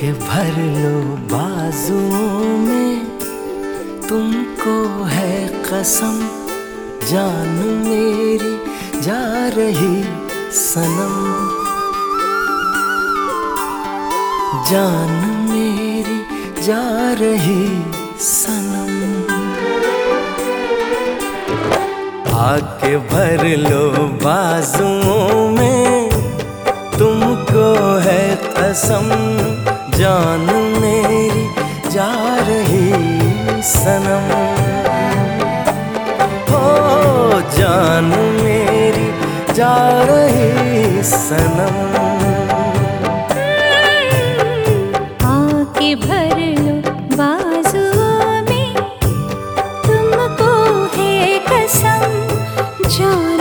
के भर लो बाजुओं में। तुमको है कसम, जान मेरी, जा रही सनम। जान मेरी, जा रही सनम। आके भर लो बाजुओं में। तुमको है कसम जान मेरी जा रही सनम। हो जान मेरी जा रही सनम। बाजुओं तुमको है जान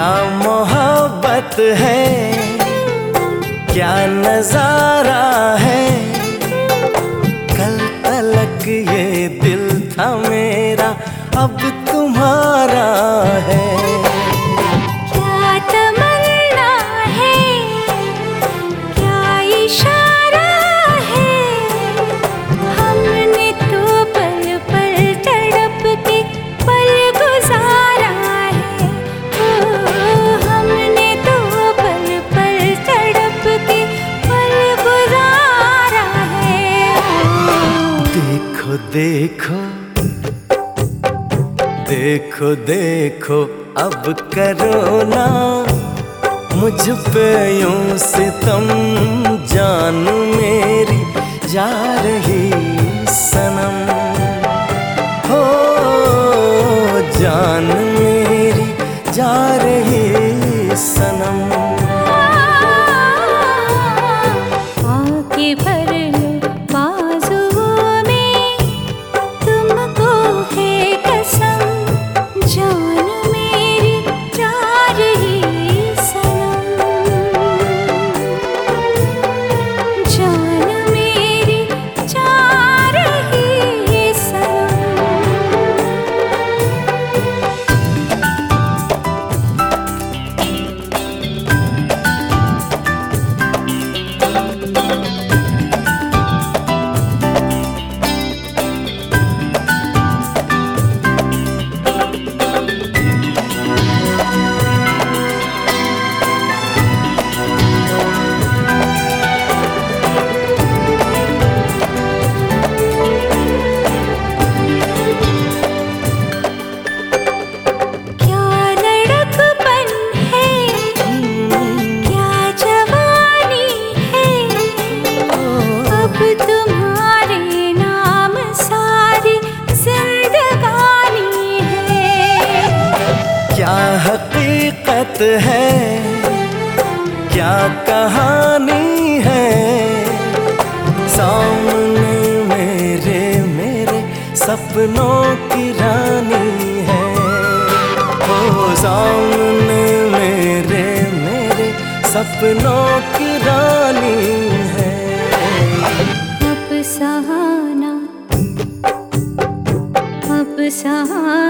क्या मोहब्बत है? क्या नज़ारा है? कल तलक ये दिल था मेरा अब देखो देखो देखो देखो, अब करो ना। मुझ पे यूँ सितम जान मेरी, जा रही सनम। हो, जान मेरी, जा रही हकीकत है, क्या कहानी है? सामने मेरे मेरे सपनों की रानी है। ओ सामने मेरे मेरे सपनों की रानी है। अब सहाना अब सहाना।